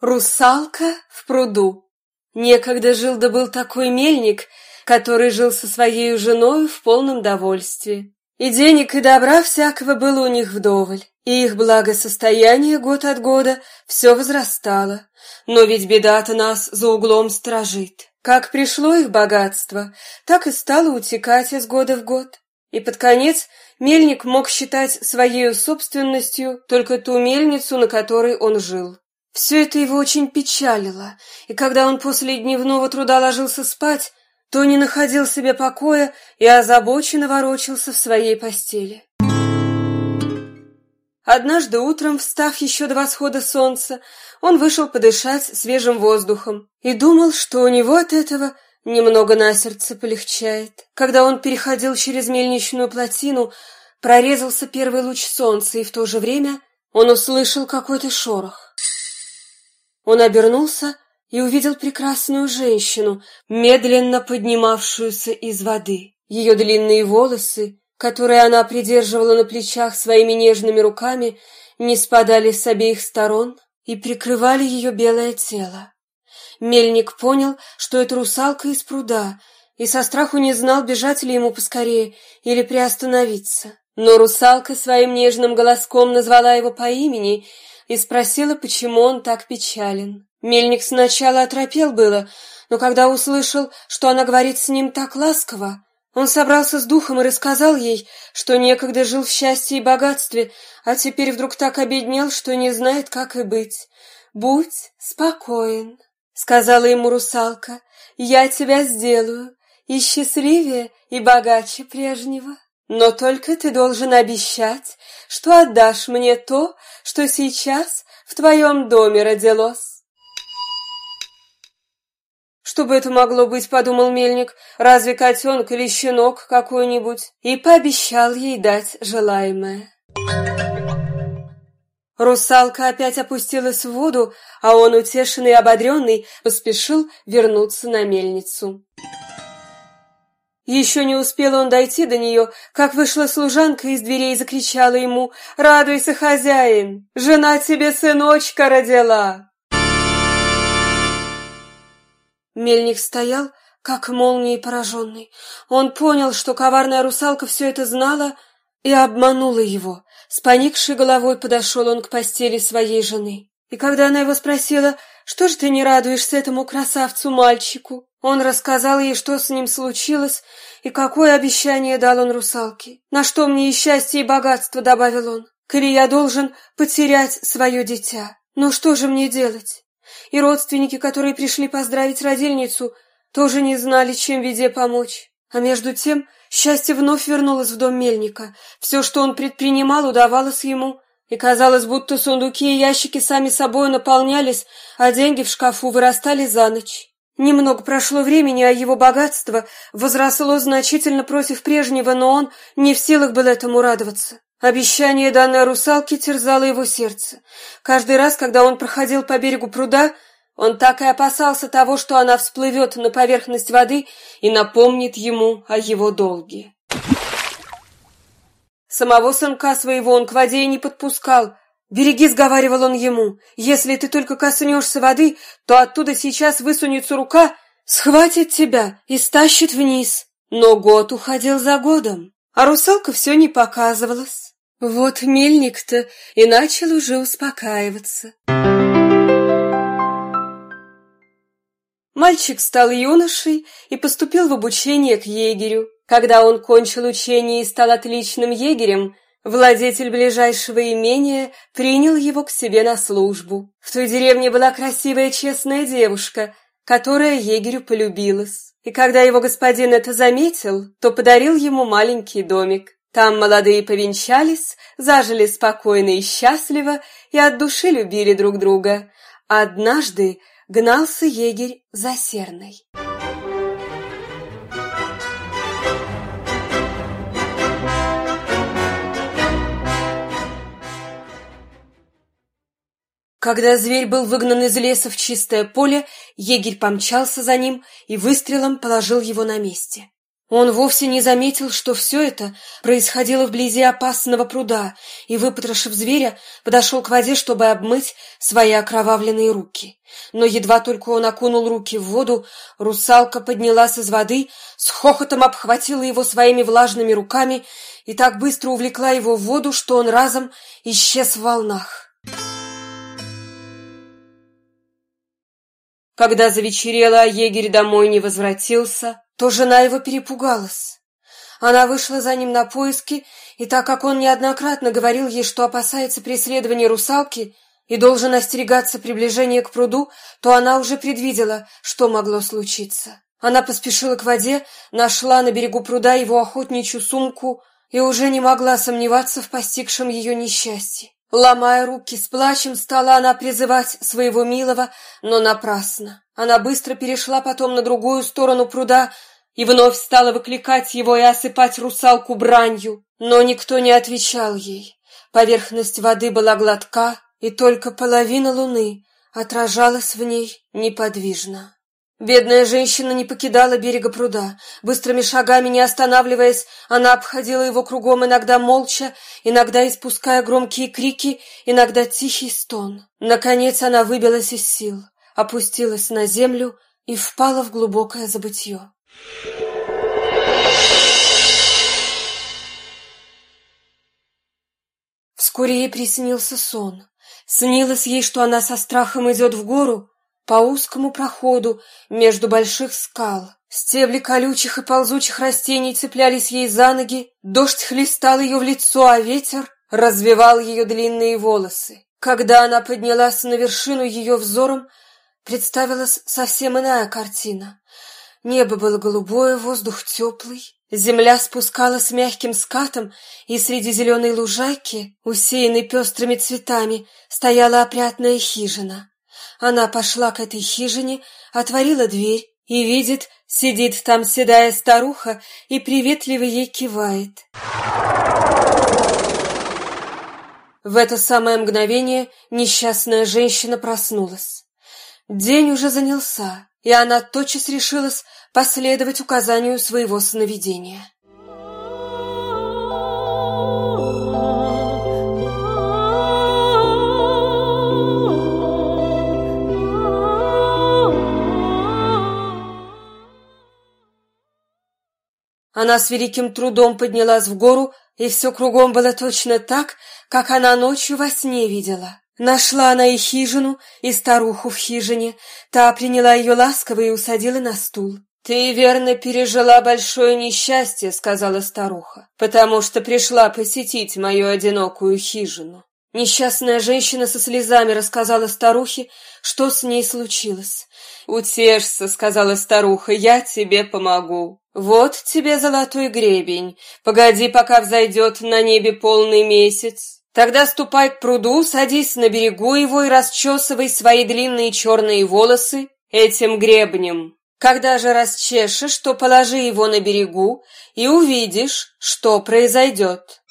Русалка в пруду. Некогда жил да был такой мельник, который жил со своей женой в полном довольстве. И денег, и добра всякого было у них вдоволь, и их благосостояние год от года все возрастало. Но ведь беда-то нас за углом сторожит. Как пришло их богатство, так и стало утекать из года в год. И под конец мельник мог считать своей собственностью только ту мельницу, на которой он жил. Все это его очень печалило, и когда он после дневного труда ложился спать, то не находил себе покоя и озабоченно ворочался в своей постели. Однажды утром, встав еще до восхода солнца, он вышел подышать свежим воздухом и думал, что у него от этого немного на сердце полегчает. Когда он переходил через мельничную плотину, прорезался первый луч солнца, и в то же время он услышал какой-то шорох. Он обернулся и увидел прекрасную женщину, медленно поднимавшуюся из воды. Ее длинные волосы, которые она придерживала на плечах своими нежными руками, не спадали с обеих сторон и прикрывали ее белое тело. Мельник понял, что это русалка из пруда, и со страху не знал, бежать ли ему поскорее или приостановиться. Но русалка своим нежным голоском назвала его по имени и спросила, почему он так печален. Мельник сначала оторопел было, но когда услышал, что она говорит с ним так ласково, он собрался с духом и рассказал ей, что некогда жил в счастье и богатстве, а теперь вдруг так обеднел, что не знает, как и быть. «Будь спокоен», — сказала ему русалка, — «я тебя сделаю и счастливее, и богаче прежнего». Но только ты должен обещать, что отдашь мне то, что сейчас в твоем доме родилось. Что бы это могло быть, подумал мельник, разве котенок или щенок какой-нибудь, и пообещал ей дать желаемое. Русалка опять опустилась в воду, а он, утешенный и ободренный, поспешил вернуться на мельницу. Еще не успел он дойти до нее, как вышла служанка из дверей и закричала ему «Радуйся, хозяин! Жена тебе сыночка родила!» Мельник стоял, как молнией пораженный. Он понял, что коварная русалка все это знала и обманула его. С поникшей головой подошел он к постели своей жены. И когда она его спросила, что же ты не радуешься этому красавцу-мальчику, он рассказал ей, что с ним случилось, и какое обещание дал он русалке. На что мне и счастье, и богатство, добавил он. Коли я должен потерять свое дитя. Но что же мне делать? И родственники, которые пришли поздравить родильницу, тоже не знали, чем виде помочь. А между тем счастье вновь вернулось в дом мельника. Все, что он предпринимал, удавалось ему. И казалось, будто сундуки и ящики сами собой наполнялись, а деньги в шкафу вырастали за ночь. Немного прошло времени, а его богатство возросло значительно против прежнего, но он не в силах был этому радоваться. Обещание, данное русалке, терзало его сердце. Каждый раз, когда он проходил по берегу пруда, он так и опасался того, что она всплывет на поверхность воды и напомнит ему о его долге. Самого сынка своего он к воде и не подпускал, «Береги», — сговаривал он ему, — «если ты только коснешься воды, то оттуда сейчас высунется рука, схватит тебя и стащит вниз». Но год уходил за годом, а русалка все не показывалась. Вот мельник-то и начал уже успокаиваться. Мальчик стал юношей и поступил в обучение к егерю. Когда он кончил учение и стал отличным егерем, Владетель ближайшего имения принял его к себе на службу. В той деревне была красивая честная девушка, которая егерю полюбилась. И когда его господин это заметил, то подарил ему маленький домик. Там молодые повенчались, зажили спокойно и счастливо и от души любили друг друга. однажды гнался егерь за серной. Когда зверь был выгнан из леса в чистое поле, егерь помчался за ним и выстрелом положил его на месте. Он вовсе не заметил, что все это происходило вблизи опасного пруда, и, выпотрошив зверя, подошел к воде, чтобы обмыть свои окровавленные руки. Но едва только он окунул руки в воду, русалка поднялась из воды, с хохотом обхватила его своими влажными руками и так быстро увлекла его в воду, что он разом исчез в волнах. Когда завечерело, а егерь домой не возвратился, то жена его перепугалась. Она вышла за ним на поиски, и так как он неоднократно говорил ей, что опасается преследования русалки и должен остерегаться приближения к пруду, то она уже предвидела, что могло случиться. Она поспешила к воде, нашла на берегу пруда его охотничью сумку и уже не могла сомневаться в постигшем ее несчастье. Ломая руки, с плачем стала она призывать своего милого, но напрасно. Она быстро перешла потом на другую сторону пруда и вновь стала выкликать его и осыпать русалку бранью, но никто не отвечал ей. Поверхность воды была гладка, и только половина луны отражалась в ней неподвижно. Бедная женщина не покидала берега пруда. Быстрыми шагами, не останавливаясь, она обходила его кругом, иногда молча, иногда испуская громкие крики, иногда тихий стон. Наконец она выбилась из сил, опустилась на землю и впала в глубокое забытье. Вскоре ей приснился сон. Снилось ей, что она со страхом идет в гору, по узкому проходу между больших скал. Стебли колючих и ползучих растений цеплялись ей за ноги, дождь хлестал ее в лицо, а ветер развивал ее длинные волосы. Когда она поднялась на вершину, ее взором представилась совсем иная картина. Небо было голубое, воздух теплый, земля спускалась мягким скатом, и среди зеленой лужайки, усеянной пестрыми цветами, стояла опрятная хижина. Она пошла к этой хижине, отворила дверь и видит, сидит там седая старуха и приветливо ей кивает. В это самое мгновение несчастная женщина проснулась. День уже занялся, и она тотчас решилась последовать указанию своего сновидения. Она с великим трудом поднялась в гору, и все кругом было точно так, как она ночью во сне видела. Нашла она и хижину, и старуху в хижине. Та приняла ее ласково и усадила на стул. «Ты, верно, пережила большое несчастье», — сказала старуха, «потому что пришла посетить мою одинокую хижину». Несчастная женщина со слезами рассказала старухе, что с ней случилось. «Утешься», — сказала старуха, — «я тебе помогу». «Вот тебе золотой гребень. Погоди, пока взойдет на небе полный месяц. Тогда ступай к пруду, садись на берегу его и расчесывай свои длинные черные волосы этим гребнем. Когда же расчешешь, то положи его на берегу и увидишь, что произойдет».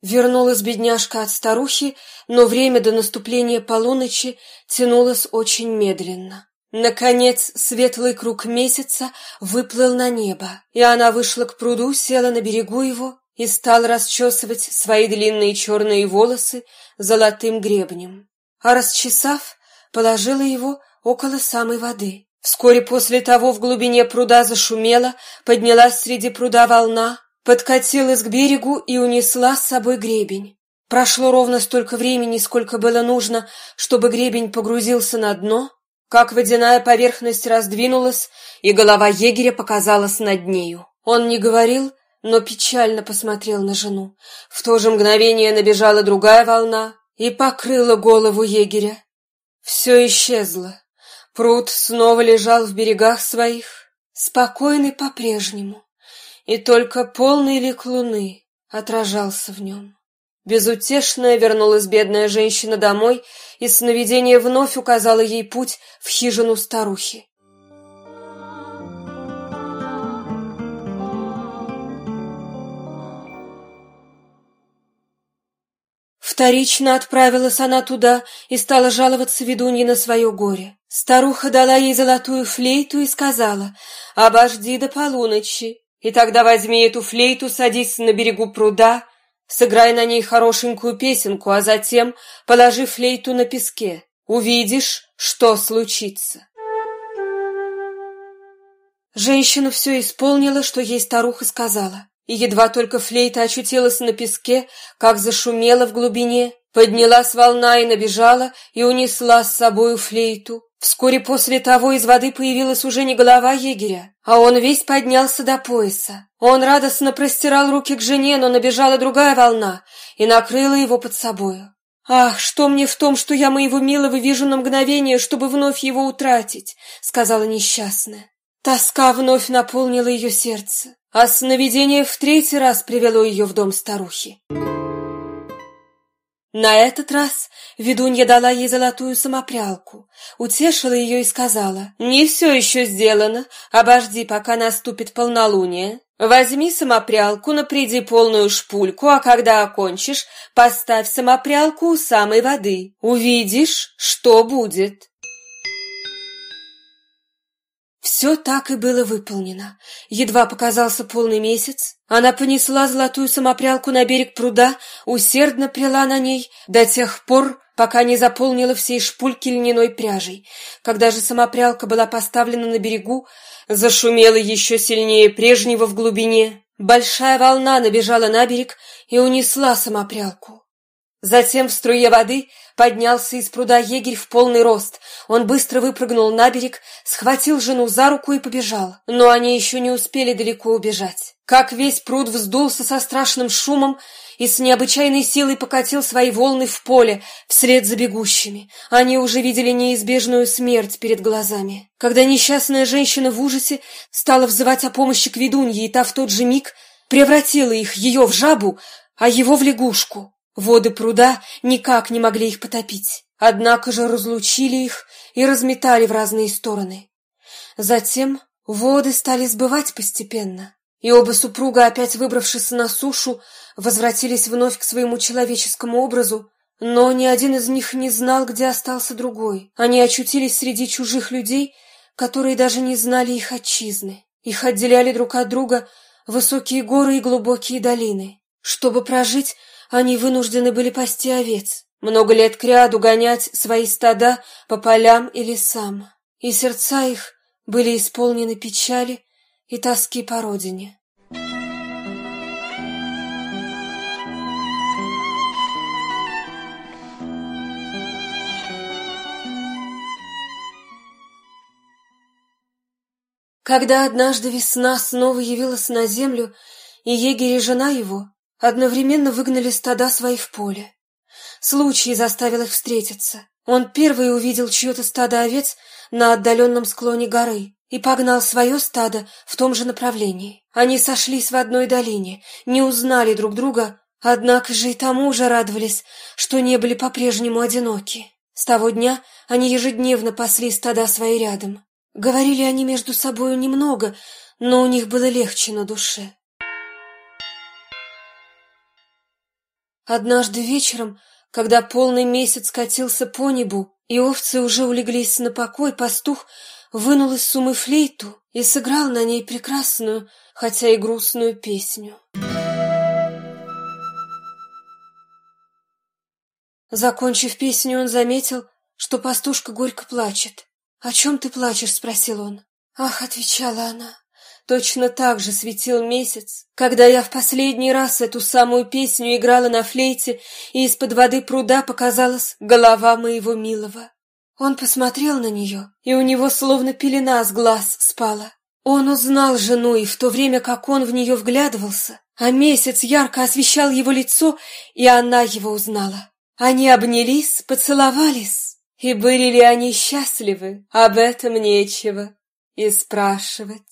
Вернулась бедняжка от старухи, но время до наступления полуночи тянулось очень медленно. Наконец светлый круг месяца выплыл на небо, и она вышла к пруду, села на берегу его и стала расчесывать свои длинные черные волосы золотым гребнем. А расчесав, положила его около самой воды. Вскоре после того в глубине пруда зашумела, поднялась среди пруда волна, подкатилась к берегу и унесла с собой гребень. Прошло ровно столько времени, сколько было нужно, чтобы гребень погрузился на дно, как водяная поверхность раздвинулась, и голова егеря показалась над нею. Он не говорил, но печально посмотрел на жену. В то же мгновение набежала другая волна и покрыла голову егеря. Все исчезло. Пруд снова лежал в берегах своих, спокойный по-прежнему, и только полный лик луны отражался в нем. Безутешная вернулась бедная женщина домой, и сновидение вновь указало ей путь в хижину старухи. Вторично отправилась она туда и стала жаловаться ведунье на свое горе. Старуха дала ей золотую флейту и сказала, «Обожди до полуночи, и тогда возьми эту флейту, садись на берегу пруда, сыграй на ней хорошенькую песенку, а затем положи флейту на песке. Увидишь, что случится». Женщина все исполнила, что ей старуха сказала, и едва только флейта очутилась на песке, как зашумела в глубине, поднялась волна и набежала, и унесла с собою флейту. Вскоре после того из воды появилась уже не голова егеря, а он весь поднялся до пояса. Он радостно простирал руки к жене, но набежала другая волна и накрыла его под собою. «Ах, что мне в том, что я моего милого вижу на мгновение, чтобы вновь его утратить?» — сказала несчастная. Тоска вновь наполнила ее сердце, а сновидение в третий раз привело ее в дом старухи. На этот раз ведунья дала ей золотую самопрялку, утешила ее и сказала, «Не все еще сделано, обожди, пока наступит полнолуние. Возьми самопрялку, напряди полную шпульку, а когда окончишь, поставь самопрялку у самой воды. Увидишь, что будет». Все так и было выполнено. Едва показался полный месяц, она понесла золотую самопрялку на берег пруда, усердно пряла на ней до тех пор, пока не заполнила всей шпульки льняной пряжей. Когда же самопрялка была поставлена на берегу, зашумела еще сильнее прежнего в глубине. Большая волна набежала на берег и унесла самопрялку. Затем в струе воды поднялся из пруда егерь в полный рост. Он быстро выпрыгнул на берег, схватил жену за руку и побежал. Но они еще не успели далеко убежать. Как весь пруд вздулся со страшным шумом и с необычайной силой покатил свои волны в поле вслед за бегущими. Они уже видели неизбежную смерть перед глазами. Когда несчастная женщина в ужасе стала взывать о помощи к ведунье, и та в тот же миг превратила их, ее в жабу, а его в лягушку. Воды пруда никак не могли их потопить, однако же разлучили их и разметали в разные стороны. Затем воды стали сбывать постепенно, и оба супруга, опять выбравшись на сушу, возвратились вновь к своему человеческому образу, но ни один из них не знал, где остался другой. Они очутились среди чужих людей, которые даже не знали их отчизны. Их отделяли друг от друга высокие горы и глубокие долины. Чтобы прожить, они вынуждены были пасти овец, много лет кряду гонять свои стада по полям и лесам, и сердца их были исполнены печали и тоски по родине. Когда однажды весна снова явилась на землю, и егерь и жена его одновременно выгнали стада свои в поле. Случай заставил их встретиться. Он первый увидел чье-то стадо овец на отдаленном склоне горы и погнал свое стадо в том же направлении. Они сошлись в одной долине, не узнали друг друга, однако же и тому же радовались, что не были по-прежнему одиноки. С того дня они ежедневно пасли стада свои рядом. Говорили они между собою немного, но у них было легче на душе. Однажды вечером, когда полный месяц катился по небу, и овцы уже улеглись на покой, пастух вынул из сумы флейту и сыграл на ней прекрасную, хотя и грустную песню. Закончив песню, он заметил, что пастушка горько плачет. «О чем ты плачешь?» — спросил он. «Ах», — отвечала она, Точно так же светил месяц, когда я в последний раз эту самую песню играла на флейте, и из-под воды пруда показалась голова моего милого. Он посмотрел на нее, и у него словно пелена с глаз спала. Он узнал жену, и в то время, как он в нее вглядывался, а месяц ярко освещал его лицо, и она его узнала. Они обнялись, поцеловались, и были ли они счастливы, об этом нечего и спрашивать.